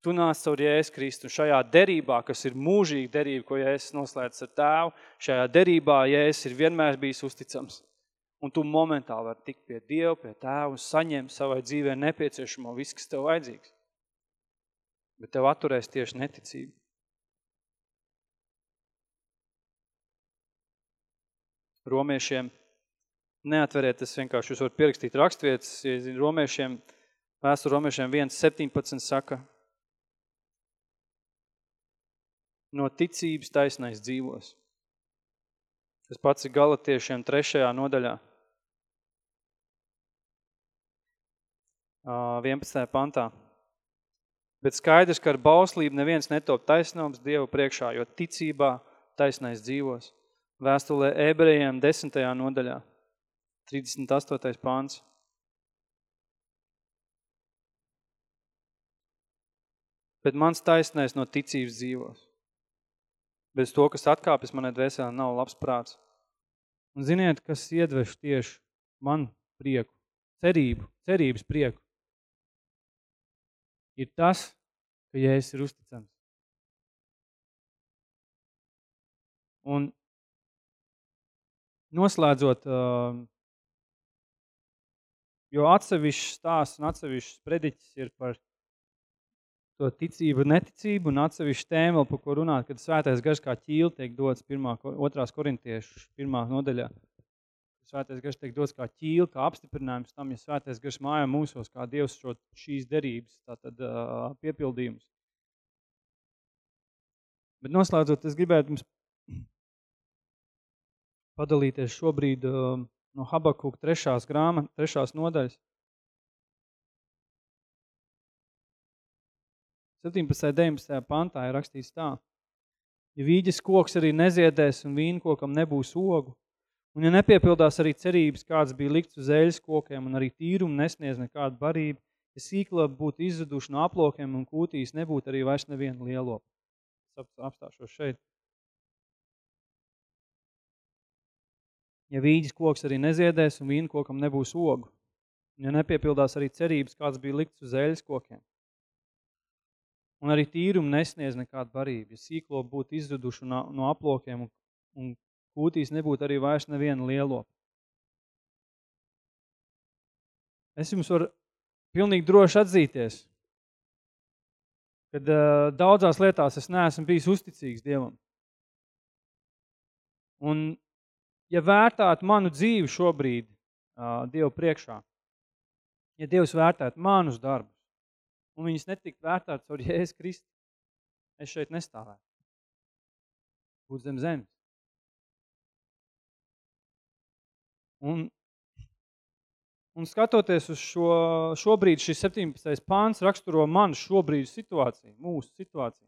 Tu nāc caur Jēzus Kristu. Un šajā derībā, kas ir mūžīga derība, ko Jēzus noslēdz ar tēvu, šajā derībā Jēzus ir vienmēr bijis uzticams. Un tu momentāli vari tikt pie Dieva, pie tēva un saņemt savai dzīvē nepieciešamo viss, kas tev vajadzīgs. Bet tev atturēs tieši neticība. Romiešiem neatveriet, tas vienkārši jūs varat pierakstīt rakstvietas, ja romiešiem, vēstu romiešiem 1.17 saka, no ticības taisnais dzīvos. Tas pats ir galatiešiem trešajā nodaļā. 11. pantā. Bet skaidrs, ka ar bauslību neviens netop taisnums Dievu priekšā, jo ticībā taisnais dzīvos. Vēstulē ebrejiem 10. nodaļā, 38. pāns. Bet mans taisnais no ticības dzīvos. Bez to, kas atkāpjas manai dvēselē, nav labs prāts. Un ziniet, kas iedveš tieši man prieku, cerību, cerības prieku, ir tas, ka Jēzus ir uzticams. Un noslēdzot, jo atsevišķs stāsts un atsevišķs prediķis ir par to ticību, neticību un atsevišķu tēmu, par ko runāt, kad svētais gars kā ķīli tiek dots pirmā, otrās korintiešu pirmā nodaļā. Svētais gars tiek dots kā ķīli, kā apstiprinājums tam, ja svētais gars mājā mūsos, kā Dievs šo šīs derības, tātad uh, piepildījums. Bet noslēdzot, es gribētu jums padalīties šobrīd uh, no Habakuka trešās grāmatas, trešās nodaļas. 17. 19. pantā ir rakstīts tā. Ja vīģes koks arī neziedēs un vīnkokam nebūs ogu, un ja nepiepildās arī cerības, kāds bija likts uz eļas kokiem, un arī tīrumu nesniedz nekādu barību, ja sīkla būtu izzuduši no aplokiem un kūtīs, nebūtu arī vairs neviena lielopa. Es apstāšos šeit. Ja vīģes koks arī neziedēs un vīnkokam nebūs ogu, un ja nepiepildās arī cerības, kāds bija likts uz eļas kokiem, Un arī tīrumu nesniedz nekādu barību. Ja sīklo būtu izzuduši no, no aplokiem un, un kūtīs nebūtu arī vairs neviena lielo. Es jums varu pilnīgi droši atzīties, kad uh, daudzās lietās es neesmu bijis uzticīgs Dievam. Un, ja vērtātu manu dzīvi šobrīd uh, Dievu priekšā, ja Dievs vērtētu manus darbus, un viņas netikt vērtāts ar Jēzus Kristu, es šeit nestāvētu. Būtu zem zemes. Un, un skatoties uz šo, šobrīd šis 17. pāns raksturo manu šobrīd situāciju, mūsu situāciju.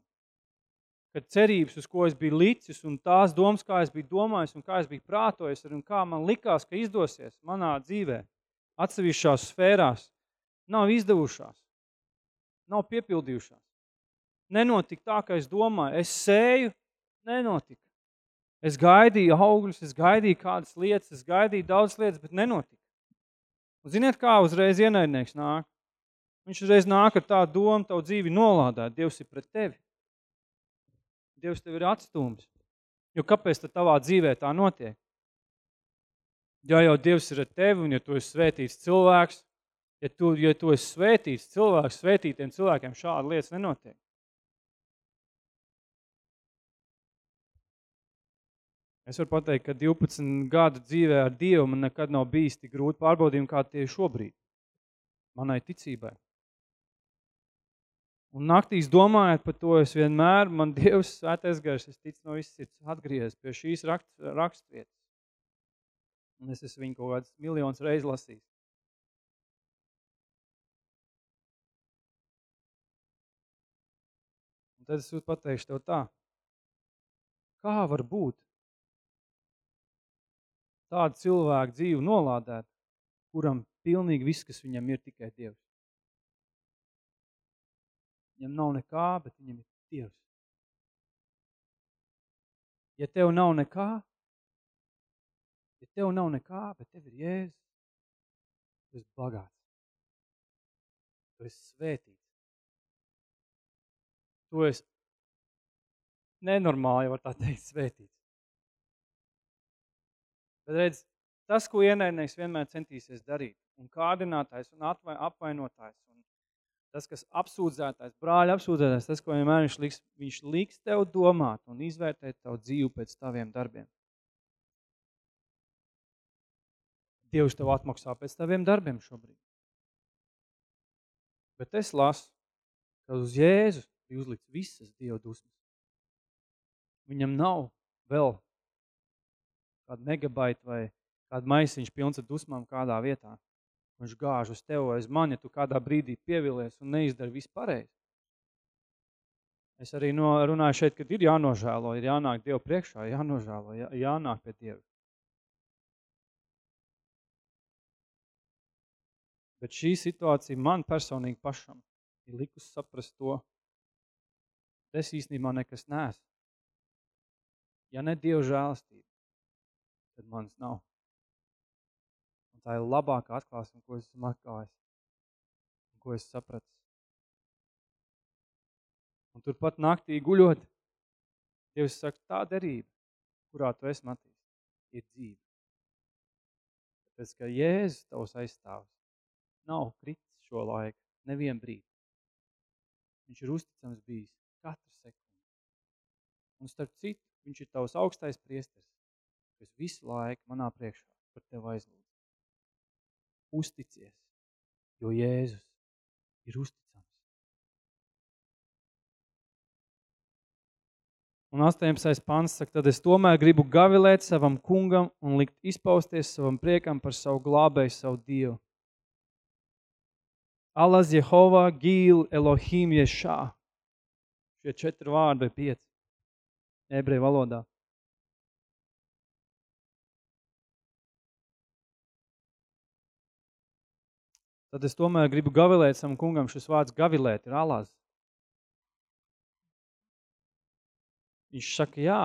Kad cerības, uz ko es biju licis, un tās domas, kā es biju domājis, un kā es biju prātojis, un kā man likās, ka izdosies manā dzīvē, atsevišķās sfērās, nav izdevušās nav piepildījušās. Nenotika tā, kā es domāju. Es sēju, nenotika. Es gaidīju augļus, es gaidīju kādas lietas, es gaidīju daudz lietas, bet nenotika. Un ziniet, kā uzreiz ienaidnieks nāk? Viņš uzreiz nāk ar tādu domu, tavu dzīvi nolādēt. Dievs ir pret tevi. Dievs tev ir atstūms. Jo kāpēc tad tavā dzīvē tā notiek? Ja jau Dievs ir ar tevi un ja tu esi svētīts cilvēks, ja tu, ja tu esi svētīts cilvēks, svētītiem cilvēkiem šāda lietas nenotiek. Es varu pateikt, ka 12 gadu dzīvē ar Dievu man nekad nav bijis tik grūti pārbaudījumi, kā tie šobrīd. Manai ticībai. Un naktīs domājot par to, es vienmēr, man Dievs svētais gars, es ticu no visas sirds, atgriez pie šīs rakst, rakstvietas. Un es esmu viņu kaut kāds miljons reiz lasījis. Un tad es pateikšu tev tā. Kā var būt tādu cilvēku dzīvi nolādēt, kuram pilnīgi viss, kas viņam ir tikai Dievs? Viņam nav nekā, bet viņam ir Dievs. Ja tev nav nekā, ja tev nav nekā, bet tev ir Jēzus, tu esi bagāts. Tu esi svētīts. Tu esi nenormāli, var tā teikt, svētīts. Bet redz, tas, ko ienaidnieks vienmēr centīsies darīt, un kārdinātājs, un apvainotājs, un tas, kas apsūdzētājs, brāļa apsūdzētājs, tas, ko vienmēr viņš liks, viņš liks tev domāt un izvērtēt tavu dzīvi pēc taviem darbiem. Dievs tev atmaksā pēc taviem darbiem šobrīd. Bet es lasu, ka uz Jēzus bija uzlikts visas Dieva dusmas. Viņam nav vēl kādu megabaitu vai kādu maisiņš pilns ar dusmām kādā vietā. Viņš gāž uz tevi aiz mani, ja tu kādā brīdī pievilies un neizdari visu pareizi. Es arī no, runāju šeit, kad ir jānožēlo, ir jānāk Dievu priekšā, jānožēlo, jā, jānāk pie Dievu. Bet šī situācija man personīgi pašam ir likus saprast to, es īstenībā nekas neesmu. Ja ne Dievu žēlastība, tad manis nav. Un tā ir labākā atklāsme, ko es esmu atklājis, un ko es sapratu. Un turpat naktī guļot, Dievs saka, tā derība, kurā tu esi matīs, ir dzīve. Tāpēc, ka Jēzus tavs aizstāvs nav kritis šo laiku, nevien brīdi. Viņš ir uzticams bijis katru sekundi. Un starp citu, viņš ir tavs augstais priesteris, kas visu laiku manā priekšā par tevi aizlūdz uzticies, jo Jēzus ir uzticams. Un 18. pants saka, tad es tomēr gribu gavilēt savam kungam un likt izpausties savam priekam par savu glābēju, savu Dievu. Alas Jehova, Gīl, Elohim, Ješā. Šie četri vārdi vai pieci ebreju valodā. Tad es tomēr gribu gavilēt savam kungam. Šis vārds gavilēt ir alās. Viņš saka, jā,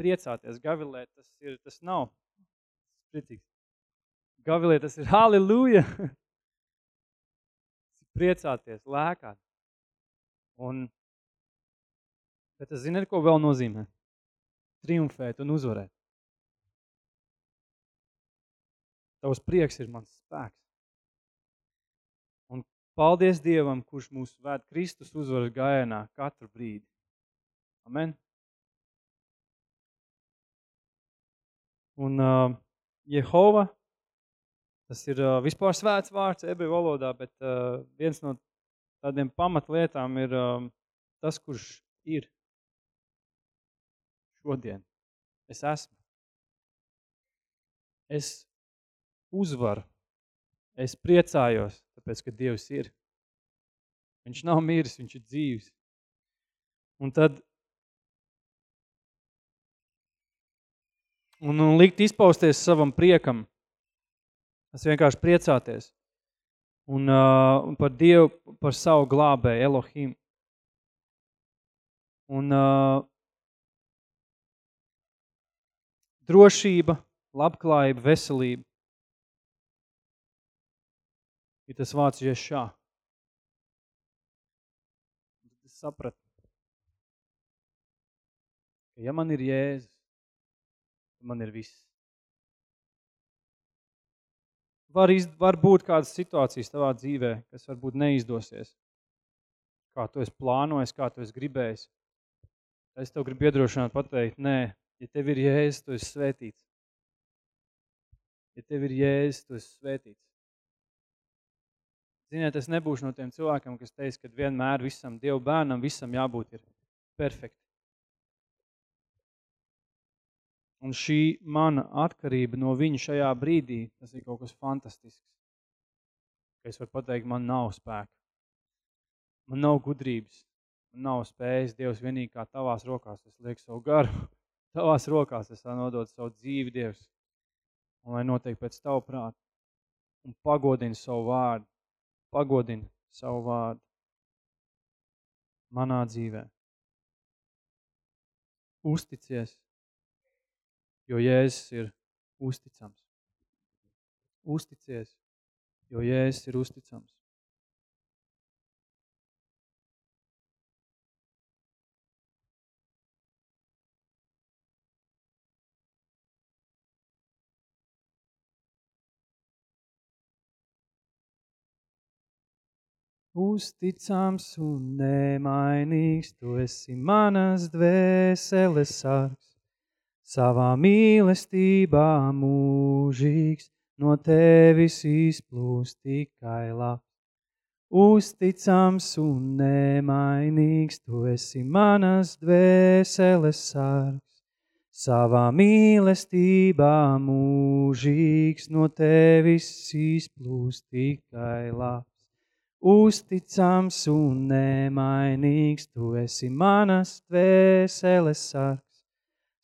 priecāties, gavilēt, tas, ir, tas nav priecīgs. Gavilēt, tas ir halleluja. priecāties, lēkāt. Un, bet es zinu, ko vēl nozīmē. Triumfēt un uzvarēt. Tavs prieks ir mans spēks. Paldies Dievam, kurš mūs vēd Kristus uzvaras gājienā katru brīdi. Amen. Un uh, Jehova, tas ir uh, vispār svēts vārds ebreju valodā, bet uh, viens no tādiem pamatlietām ir uh, tas, kurš ir šodien. Es esmu. Es uzvaru. Es priecājos tāpēc, ka Dievs ir. Viņš nav miris, viņš ir dzīvs. Un tad un, un likt izpausties savam priekam. Es vienkārši priecāties. Un, uh, un par Dievu, par savu glābēju, Elohim. Un uh, drošība, labklājība, veselība ir tas vārds ješā. Es sapratu. ka ja man ir Jēzus, tad man ir viss. Var, iz, var būt kādas situācijas tavā dzīvē, kas varbūt neizdosies. Kā tu esi plānojis, kā tu esi gribējis. Es tev gribu iedrošināt pateikt, nē, ja tev ir Jēzus, tu esi svētīts. Ja tev ir Jēzus, tu esi svētīts. Ziniet, es nebūšu no tiem cilvēkiem, kas teica, ka vienmēr visam Dievu bērnam, visam jābūt ir perfekti. Un šī mana atkarība no viņa šajā brīdī, tas ir kaut kas fantastisks. Ka es varu pateikt, man nav spēka. Man nav gudrības. Man nav spējas Dievs vienīgi kā tavās rokās. Es lieku savu garu. Tavās rokās es nodot savu dzīvi, Dievs. Un lai notiek pēc tavu prātu. Un pagodini savu vārdu. Pagodini savu vārdu. Manā dzīvē. Uzticies jo Jēzus ir uzticams. Uzticies, jo Jēzus ir uzticams. Uzticams un nemainīgs, tu esi manas dvēseles sargs savā mīlestībā mūžīgs, no tevis izplūst tikai labs. Uzticams un nemainīgs, tu esi manas dvēseles sargs. Savā mīlestībā mūžīgs, no tevis izplūst tikai labs. Uzticams un nemainīgs, tu esi manas dvēseles sargs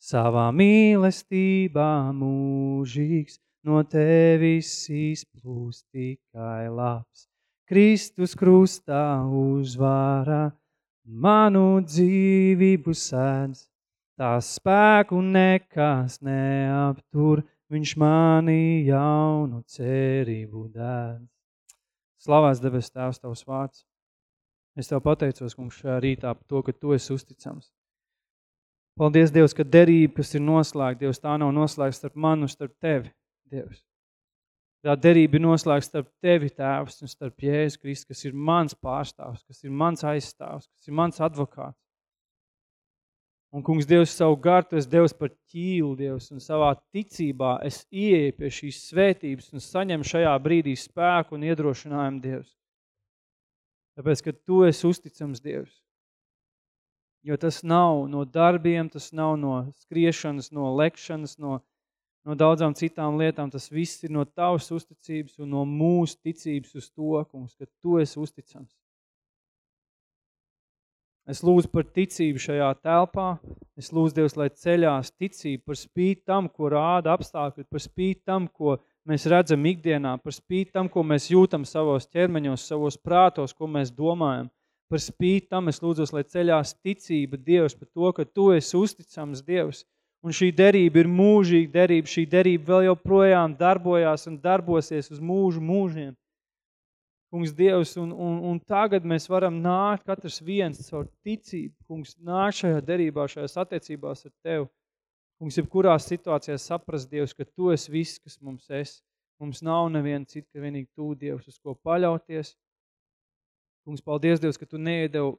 savā mīlestībā mūžīgs, no tevis izplūst tikai labs. Kristus krustā uzvārā manu dzīvību sēdz, tā spēku nekas neaptur, viņš mani jaunu cerību dēdz. Slavās debes tēvs tavs vārds. Es tev pateicos, kungs, šajā rītā par to, ka tu esi uzticams. Paldies, Dievs, ka derība, kas ir noslēgta, Dievs, tā nav noslēgta starp manu starp tevi, Dievs. Tā derība ir noslēgta starp tevi, Tēvs, un starp Jēzus Kristus, kas ir mans pārstāvs, kas ir mans aizstāvs, kas ir mans advokāts. Un, kungs, Dievs, savu gartu es Dievs par ķīlu, Dievs, un savā ticībā es ieeju pie šīs svētības un saņemu šajā brīdī spēku un iedrošinājumu, Dievs. Tāpēc, ka Tu esi uzticams, Dievs. Jo tas nav no darbiem, tas nav no skriešanas, no lekšanas, no, no daudzām citām lietām. Tas viss ir no tavas uzticības un no mūsu ticības uz to, kungs, ka tu esi uzticams. Es lūdzu par ticību šajā telpā. Es lūdzu Dievs, lai ceļās ticība par spīti tam, ko rāda apstākļi, par spīti tam, ko mēs redzam ikdienā, par spīti tam, ko mēs jūtam savos ķermeņos, savos prātos, ko mēs domājam Par spīti tam es lūdzos, lai ceļās ticība Dievs par to, ka Tu esi uzticams Dievs. Un šī derība ir mūžīga derība. Šī derība vēl joprojām darbojās un darbosies uz mūžu mūžiem. Kungs Dievs, un, un, un tagad mēs varam nākt katrs viens caur ticību. Kungs, nāk šajā derībā, šajās attiecībās ar Tevi. Kungs, jebkurās situācijās saprast, Dievs, ka Tu esi viss, kas mums esi. Mums nav neviena cita, ka vienīgi Tu, Dievs, uz ko paļauties – Kungs, paldies, Dievs, ka Tu neiedev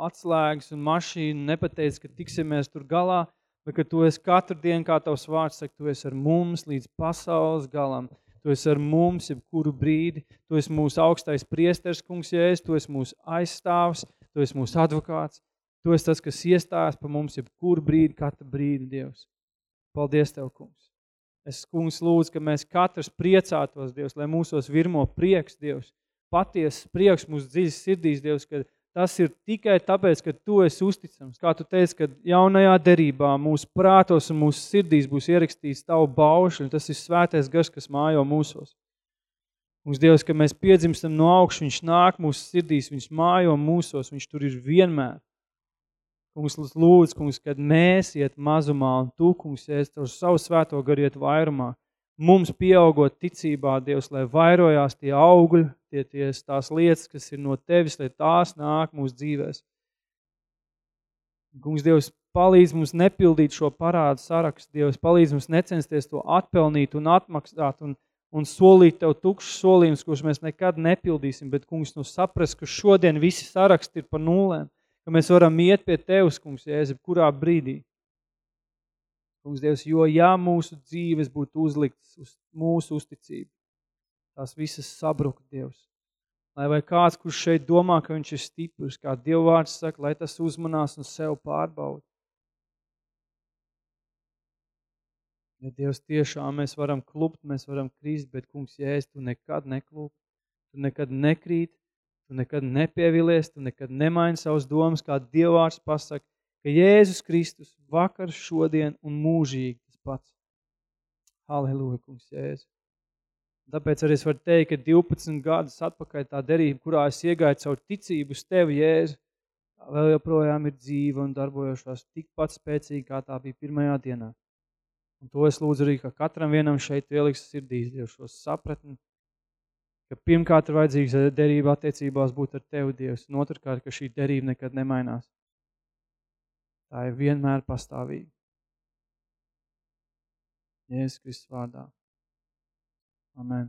atslēgas un mašīnu, nepateici, ka tiksimies tur galā, bet ka Tu esi katru dienu, kā Tavs vārds saka, Tu esi ar mums līdz pasaules galam. Tu esi ar mums, jebkuru brīdi. Tu esi mūsu augstais priesters, kungs, Jēzus. Tu esi mūsu aizstāvs, Tu esi mūsu advokāts. Tu esi tas, kas iestājas pa mums jebkuru brīdi, katru brīdi, Dievs. Paldies Tev, kungs. Es, kungs, lūdzu, ka mēs katrs priecātos, Dievs, lai mūsos virmo prieks, Dievs, patiesas prieks mūsu dziļas sirdīs, Dievs, ka tas ir tikai tāpēc, ka Tu esi uzticams. Kā Tu teici, ka jaunajā derībā mūsu prātos un mūsu sirdīs būs ierakstīts Tavu baušļu, tas ir svētais gars, kas mājo mūsos. Mums Dievs, ka mēs piedzimstam no augšu, Viņš nāk mūsu sirdīs, Viņš mājo mūsos, Viņš tur ir vienmēr. Kungs, lūdzu, kungs, kad mēs iet mazumā un Tu, kungs, iet ar savu svēto gariet vairumā, mums pieaugot ticībā, Dievs, lai vairojās tie augļi, tie, tie tās lietas, kas ir no Tevis, lai tās nāk mūsu dzīvēs. Kungs, Dievs, palīdz mums nepildīt šo parādu sarakstu, Dievs, palīdz mums necensties to atpelnīt un atmaksāt un, un solīt Tev tukšs solījums, kurus mēs nekad nepildīsim, bet, kungs, nu saprast, ka šodien visi saraksti ir par nulēm, ka mēs varam iet pie Tevs, kungs, Jēzeb, kurā brīdī. Kungs, Dievs, jo ja mūsu dzīves būtu uzliktas uz mūsu uzticību, tās visas sabruka, Dievs. Lai vai kāds, kurš šeit domā, ka viņš ir stiprs, kā Dievvārds saka, lai tas uzmanās un sev pārbauda. Ja Dievs tiešām mēs varam klupt, mēs varam krist, bet, kungs, Jēs, tu nekad neklup, tu nekad nekrīt, tu nekad nepievilies, tu nekad nemaini savus domas, kā Dievvārds pasaka, ka Jēzus Kristus vakar, šodien un mūžīgi tas pats. Halleluja, kungs, Jēzus. Tāpēc arī es varu teikt, ka 12 gadus atpakaļ tā derība, kurā es iegāju caur ticību uz Tevi, Jēzu, vēl joprojām ir dzīva un darbojošās tikpat spēcīgi, kā tā bija pirmajā dienā. Un to es lūdzu arī, ka katram vienam šeit ieliks sirdīs Dievs šo sapratni, ka pirmkārt ir vajadzīgs derība attiecībās būt ar Tevi, Dievs, un otrkārt, ka šī derība nekad nemainās. Tā ir vienmēr pastāvīga. Jēzus Kristus vārdā. Amen.